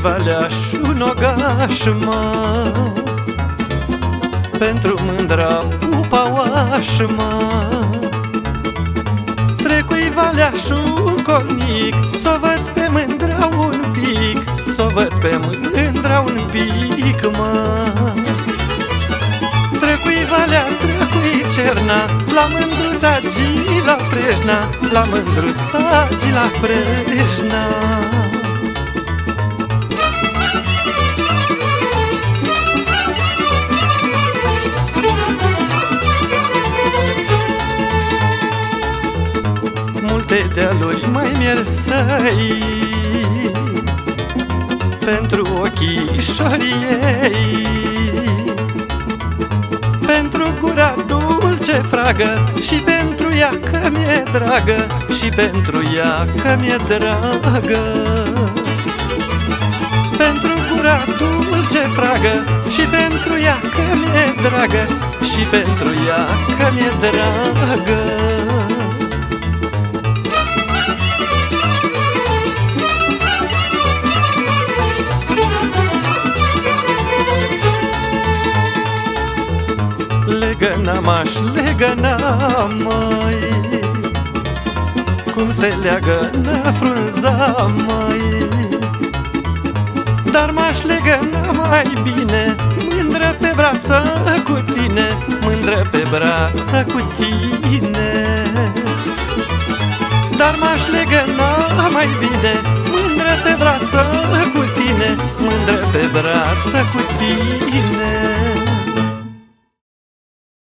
valea și un ogaș, mă. Pentru mândra pupa oaș, mă. Trecui valea și un colnic S-o văd pe mândra un pic S-o văd pe mândra un pic, mă. Trecui valea, trecui cerna La mândruța gi la prejna La mândruța gi la prejna Multe dealuri mai mersai Pentru ochii șoriei Pentru gura dulce fragă Și pentru ea că mi-e dragă Și pentru ea că mi-e dragă. Pentru gura dulce fragă Și pentru ea că mi-e dragă Și pentru ea că mi-e dragă Legăna m-aș legăna, mai Cum se leagă na frunza, mai Dar m-aș legăna mai bine Mândră pe brață cu tine Mândră pe brață cu tine. Dar m-aș legăna mai bine Mândră pe brață cu tine Mândră pe brață cu tine